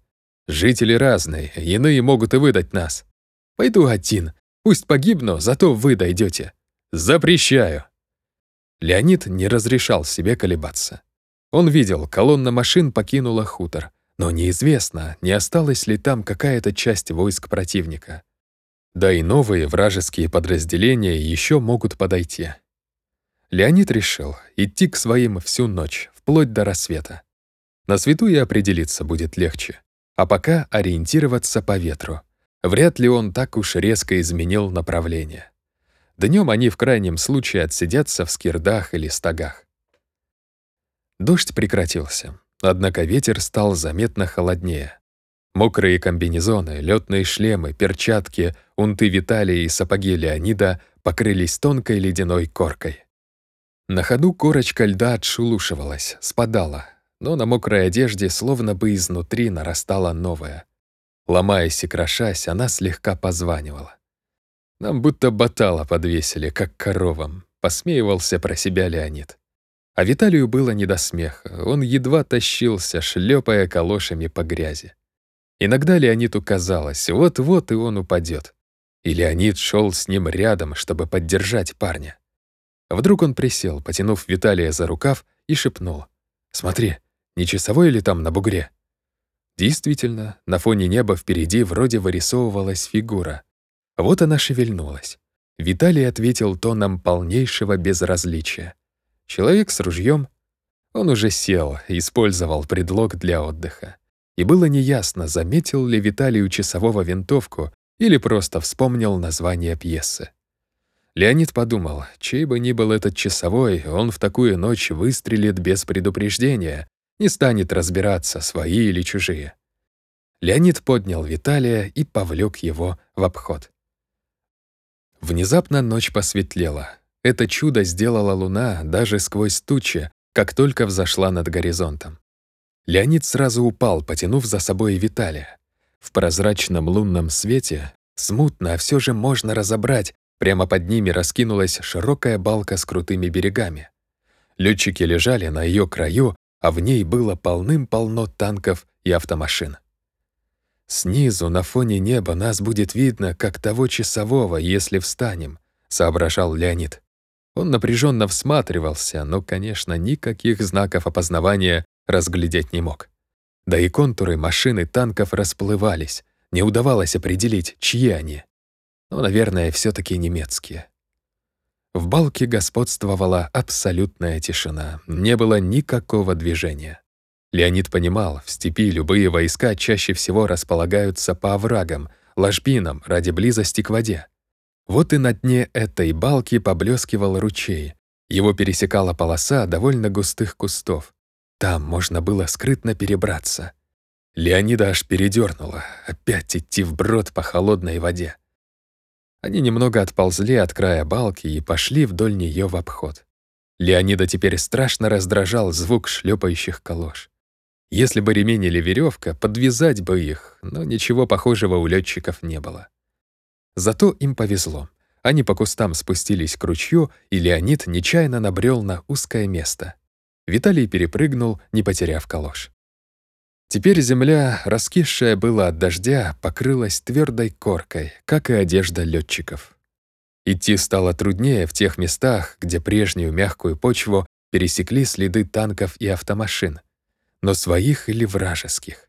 Жители разные, иные могут и выдать нас. Пойду один. Пусть погибну, зато вы дойдете. Запрещаю!» Леонид не разрешал себе колебаться. Он видел, колонна машин покинула хутор, но неизвестно, не осталась ли там какая-то часть войск противника. Да и новые вражеские подразделения еще могут подойти. Леонид решил идти к своим всю ночь, вплоть до рассвета. На свету и определиться будет легче, а пока ориентироваться по ветру. Вряд ли он так уж резко изменил направление. Днем они в крайнем случае отсидятся в скирдах или стогах. Дождь прекратился, однако ветер стал заметно холоднее. Мокрые комбинезоны, летные шлемы, перчатки, унты Виталия и сапоги Леонида покрылись тонкой ледяной коркой. На ходу корочка льда отшелушивалась, спадала, но на мокрой одежде словно бы изнутри нарастала новая — Ломаясь и крошась, она слегка позванивала. Нам будто батала подвесили, как коровам, посмеивался про себя Леонид. А Виталию было не до смеха, он едва тащился, шлепая калошами по грязи. Иногда Леониду казалось, вот-вот и он упадет. И Леонид шел с ним рядом, чтобы поддержать парня. Вдруг он присел, потянув Виталия за рукав, и шепнул. «Смотри, не часовой ли там на бугре?» Действительно, на фоне неба впереди вроде вырисовывалась фигура. Вот она шевельнулась. Виталий ответил тоном полнейшего безразличия. Человек с ружьем. Он уже сел, использовал предлог для отдыха. И было неясно, заметил ли Виталий у часового винтовку или просто вспомнил название пьесы. Леонид подумал, чей бы ни был этот часовой, он в такую ночь выстрелит без предупреждения, не станет разбираться, свои или чужие. Леонид поднял Виталия и повлек его в обход. Внезапно ночь посветлела. Это чудо сделала луна даже сквозь тучи, как только взошла над горизонтом. Леонид сразу упал, потянув за собой Виталия. В прозрачном лунном свете смутно, а все же можно разобрать, прямо под ними раскинулась широкая балка с крутыми берегами. Летчики лежали на ее краю, а в ней было полным-полно танков и автомашин. «Снизу, на фоне неба, нас будет видно, как того часового, если встанем», — соображал Леонид. Он напряженно всматривался, но, конечно, никаких знаков опознавания разглядеть не мог. Да и контуры машины танков расплывались, не удавалось определить, чьи они. Но, наверное, все таки немецкие. В балке господствовала абсолютная тишина, не было никакого движения. Леонид понимал, в степи любые войска чаще всего располагаются по оврагам, ложбинам ради близости к воде. Вот и на дне этой балки поблескивал ручей. Его пересекала полоса довольно густых кустов. Там можно было скрытно перебраться. Леонида аж передернуло, опять идти вброд по холодной воде. Они немного отползли от края балки и пошли вдоль нее в обход. Леонида теперь страшно раздражал звук шлепающих колош. Если бы ремень или веревка, подвязать бы их, но ничего похожего у летчиков не было. Зато им повезло. Они по кустам спустились к ручью, и Леонид нечаянно набрел на узкое место. Виталий перепрыгнул, не потеряв колош. Теперь земля, раскисшая была от дождя, покрылась твердой коркой, как и одежда летчиков. Идти стало труднее в тех местах, где прежнюю мягкую почву пересекли следы танков и автомашин но своих или вражеских.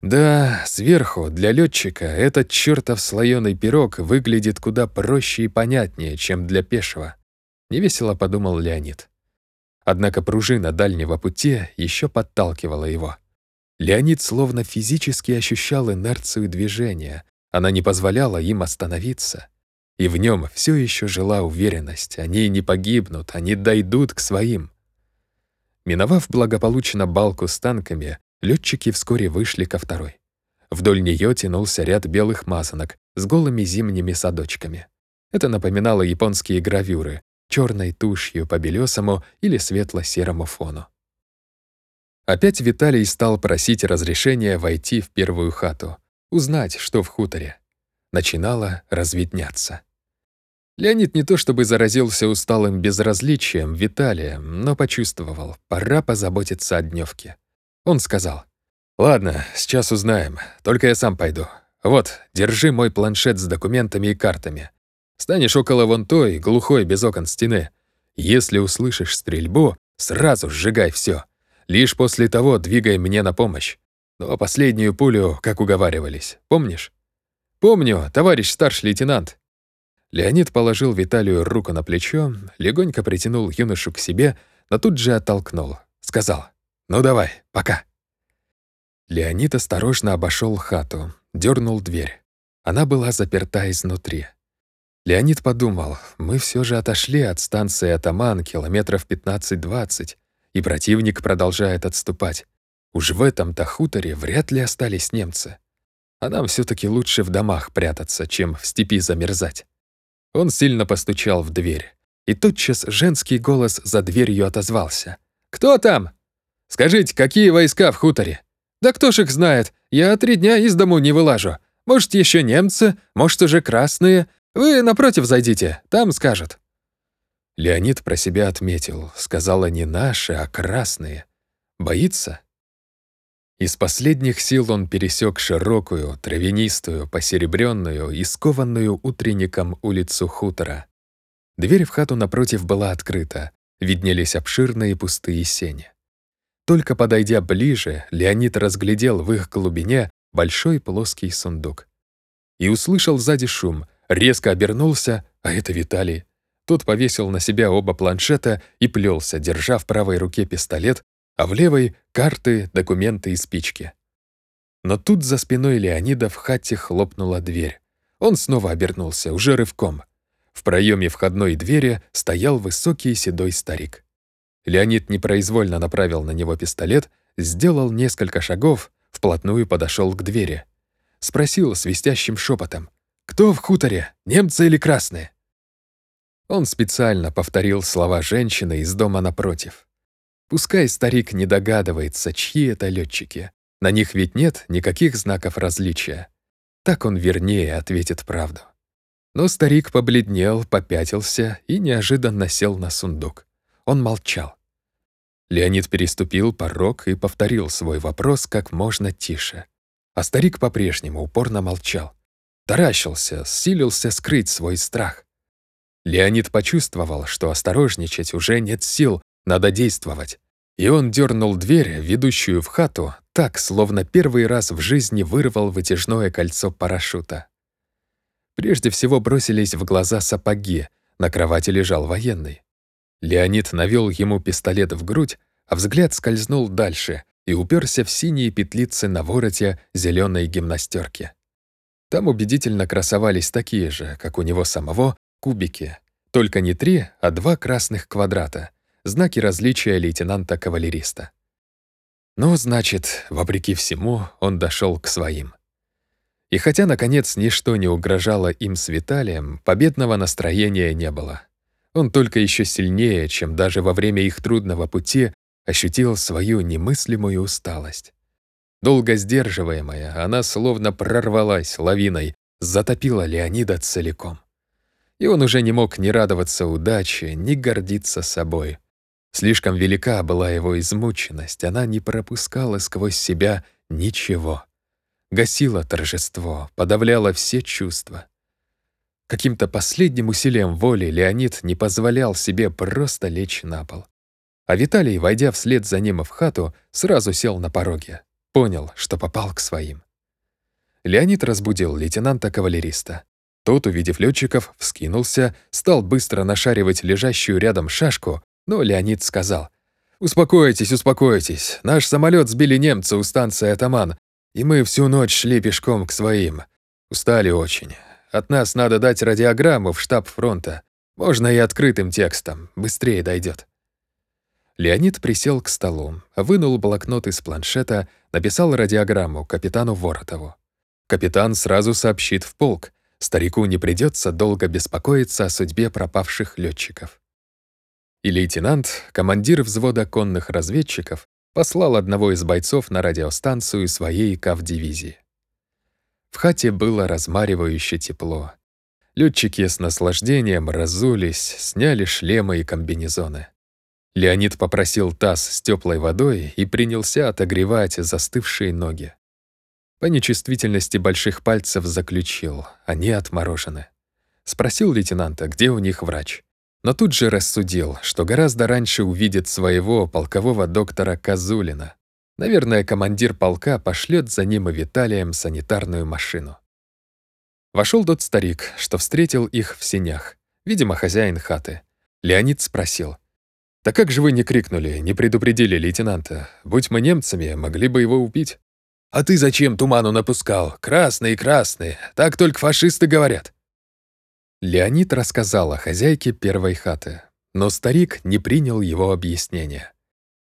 Да, сверху для летчика этот чертов слоеный пирог выглядит куда проще и понятнее, чем для пешего. Невесело подумал Леонид. Однако пружина дальнего пути еще подталкивала его. Леонид словно физически ощущал инерцию движения, она не позволяла им остановиться. И в нем все еще жила уверенность, они не погибнут, они дойдут к своим. Миновав благополучно балку с танками, летчики вскоре вышли ко второй. Вдоль нее тянулся ряд белых мазанок с голыми зимними садочками. Это напоминало японские гравюры, черной тушью по белесому или светло-серому фону. Опять Виталий стал просить разрешения войти в первую хату, узнать, что в хуторе. Начинало разведняться. Леонид не то чтобы заразился усталым безразличием Виталия, но почувствовал, пора позаботиться о дневке. Он сказал, «Ладно, сейчас узнаем, только я сам пойду. Вот, держи мой планшет с документами и картами. Станешь около вон той, глухой, без окон стены. Если услышишь стрельбу, сразу сжигай все. Лишь после того двигай мне на помощь. Но последнюю пулю, как уговаривались, помнишь? Помню, товарищ старший лейтенант. Леонид положил Виталию руку на плечо, легонько притянул юношу к себе, но тут же оттолкнул. Сказал «Ну давай, пока». Леонид осторожно обошел хату, дернул дверь. Она была заперта изнутри. Леонид подумал, мы все же отошли от станции Атаман километров 15-20, и противник продолжает отступать. Уж в этом-то хуторе вряд ли остались немцы. А нам все таки лучше в домах прятаться, чем в степи замерзать. Он сильно постучал в дверь. И тотчас женский голос за дверью отозвался. «Кто там? Скажите, какие войска в хуторе? Да кто ж их знает? Я три дня из дому не вылажу. Может, еще немцы, может, уже красные. Вы напротив зайдите, там скажут». Леонид про себя отметил. Сказала не наши, а красные. Боится? Из последних сил он пересек широкую, травянистую, посеребренную и скованную утренником улицу хутора. Дверь в хату напротив была открыта, виднелись обширные пустые сени. Только подойдя ближе, Леонид разглядел в их глубине большой плоский сундук. И услышал сзади шум, резко обернулся, а это Виталий. Тот повесил на себя оба планшета и плелся, держа в правой руке пистолет, а в левой — карты, документы и спички. Но тут за спиной Леонида в хате хлопнула дверь. Он снова обернулся, уже рывком. В проеме входной двери стоял высокий седой старик. Леонид непроизвольно направил на него пистолет, сделал несколько шагов, Вплотную подошел к двери. Спросил свистящим шепотом. «Кто в хуторе? Немцы или красные?» Он специально повторил слова женщины из дома напротив. Пускай старик не догадывается, чьи это летчики. На них ведь нет никаких знаков различия. Так он вернее ответит правду. Но старик побледнел, попятился и неожиданно сел на сундук. Он молчал. Леонид переступил порог и повторил свой вопрос как можно тише. А старик по-прежнему упорно молчал. Таращился, силился скрыть свой страх. Леонид почувствовал, что осторожничать уже нет сил, надо действовать. И он дернул дверь, ведущую в хату, так, словно первый раз в жизни вырвал вытяжное кольцо парашюта. Прежде всего бросились в глаза сапоги, на кровати лежал военный. Леонид навел ему пистолет в грудь, а взгляд скользнул дальше и уперся в синие петлицы на вороте зеленой гимнастерки. Там убедительно красовались такие же, как у него самого, кубики. Только не три, а два красных квадрата. Знаки различия лейтенанта-кавалериста. Ну, значит, вопреки всему, он дошел к своим. И хотя, наконец, ничто не угрожало им с Виталием, победного настроения не было. Он только еще сильнее, чем даже во время их трудного пути, ощутил свою немыслимую усталость. Долго сдерживаемая, она словно прорвалась лавиной, затопила Леонида целиком и он уже не мог ни радоваться удаче, ни гордиться собой. Слишком велика была его измученность, она не пропускала сквозь себя ничего. Гасила торжество, подавляла все чувства. Каким-то последним усилием воли Леонид не позволял себе просто лечь на пол. А Виталий, войдя вслед за ним в хату, сразу сел на пороге. Понял, что попал к своим. Леонид разбудил лейтенанта-кавалериста. Тот, увидев летчиков, вскинулся, стал быстро нашаривать лежащую рядом шашку, но Леонид сказал, «Успокойтесь, успокойтесь. Наш самолет сбили немцы у станции Атаман, и мы всю ночь шли пешком к своим. Устали очень. От нас надо дать радиограмму в штаб фронта. Можно и открытым текстом, быстрее дойдет. Леонид присел к столу, вынул блокнот из планшета, написал радиограмму капитану Воротову. Капитан сразу сообщит в полк, Старику не придется долго беспокоиться о судьбе пропавших летчиков. И лейтенант, командир взвода конных разведчиков, послал одного из бойцов на радиостанцию своей КАВ-дивизии. В хате было размаривающе тепло. Летчики с наслаждением разулись, сняли шлемы и комбинезоны. Леонид попросил таз с теплой водой и принялся отогревать застывшие ноги. По нечувствительности больших пальцев заключил, они отморожены. Спросил лейтенанта, где у них врач. Но тут же рассудил, что гораздо раньше увидит своего полкового доктора Козулина. Наверное, командир полка пошлет за ним и Виталием санитарную машину. Вошел тот старик, что встретил их в сенях, видимо, хозяин хаты. Леонид спросил. «Да как же вы не крикнули, не предупредили лейтенанта? Будь мы немцами, могли бы его убить». «А ты зачем туману напускал? Красные, красные. Так только фашисты говорят». Леонид рассказал о хозяйке первой хаты, но старик не принял его объяснения.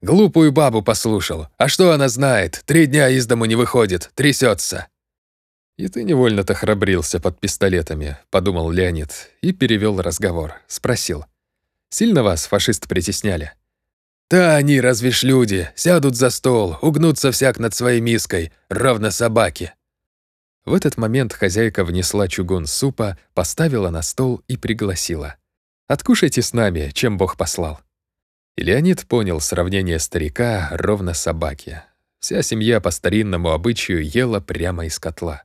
«Глупую бабу послушал. А что она знает? Три дня из дому не выходит, трясется. «И ты невольно-то храбрился под пистолетами», — подумал Леонид и перевел разговор. Спросил. «Сильно вас фашисты притесняли?» Да они разве ж люди, сядут за стол, угнутся всяк над своей миской, ровно собаки. В этот момент хозяйка внесла чугун супа, поставила на стол и пригласила. «Откушайте с нами, чем Бог послал». И Леонид понял сравнение старика ровно собаки. Вся семья по старинному обычаю ела прямо из котла.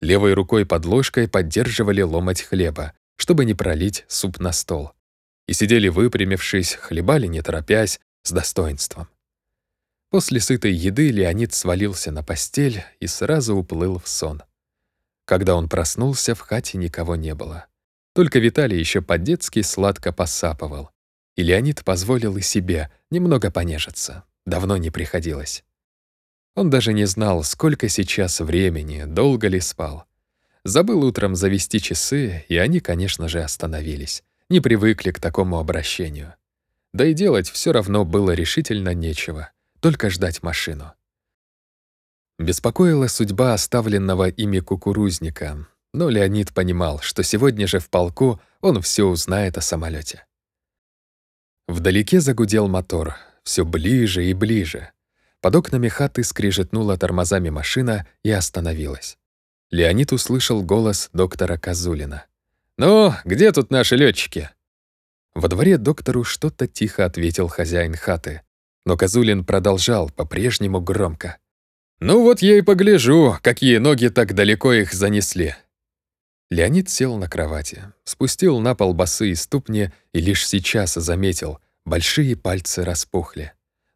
Левой рукой под ложкой поддерживали ломоть хлеба, чтобы не пролить суп на стол и сидели выпрямившись, хлебали не торопясь, с достоинством. После сытой еды Леонид свалился на постель и сразу уплыл в сон. Когда он проснулся, в хате никого не было. Только Виталий еще по-детски сладко посапывал. И Леонид позволил и себе немного понежиться. Давно не приходилось. Он даже не знал, сколько сейчас времени, долго ли спал. Забыл утром завести часы, и они, конечно же, остановились не привыкли к такому обращению. Да и делать все равно было решительно нечего, только ждать машину. Беспокоила судьба оставленного ими кукурузника, но Леонид понимал, что сегодня же в полку он все узнает о самолете. Вдалеке загудел мотор, все ближе и ближе. Под окнами хаты скрижетнула тормозами машина и остановилась. Леонид услышал голос доктора Козулина. «Ну, где тут наши летчики? Во дворе доктору что-то тихо ответил хозяин хаты, но Козулин продолжал по-прежнему громко. «Ну вот я и погляжу, какие ноги так далеко их занесли». Леонид сел на кровати, спустил на пол босые ступни и лишь сейчас заметил, большие пальцы распухли.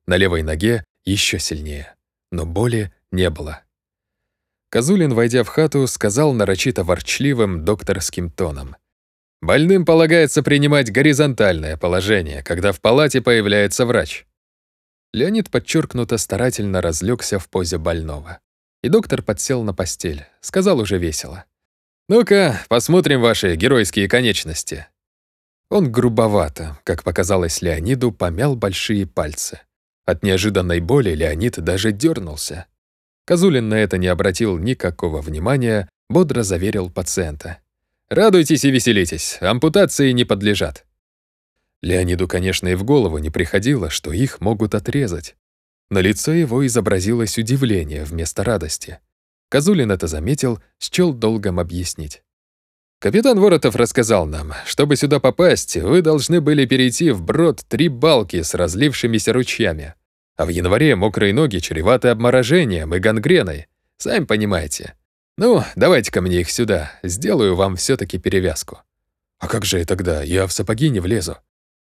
На левой ноге еще сильнее, но боли не было. Козулин, войдя в хату, сказал нарочито ворчливым докторским тоном. «Больным полагается принимать горизонтальное положение, когда в палате появляется врач. Леонид подчеркнуто старательно разлегся в позе больного. И доктор подсел на постель, сказал уже весело. «Ну-ка, посмотрим ваши геройские конечности». Он грубовато, как показалось Леониду, помял большие пальцы. От неожиданной боли Леонид даже дернулся. Козулин на это не обратил никакого внимания, бодро заверил пациента. «Радуйтесь и веселитесь, ампутации не подлежат». Леониду, конечно, и в голову не приходило, что их могут отрезать. На лице его изобразилось удивление вместо радости. Козулин это заметил, счел долгом объяснить. «Капитан Воротов рассказал нам, чтобы сюда попасть, вы должны были перейти в брод три балки с разлившимися ручьями. А в январе мокрые ноги чреваты обморожением и гангреной. Сами понимаете. Ну, давайте-ка мне их сюда, сделаю вам все таки перевязку». «А как же и тогда? Я в сапоги не влезу».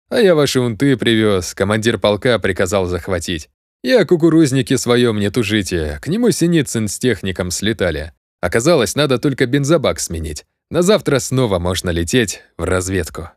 А я ваши унты привез, командир полка приказал захватить. Я кукурузники своем не тужите, к нему Синицын с техником слетали. Оказалось, надо только бензобак сменить. На завтра снова можно лететь в разведку.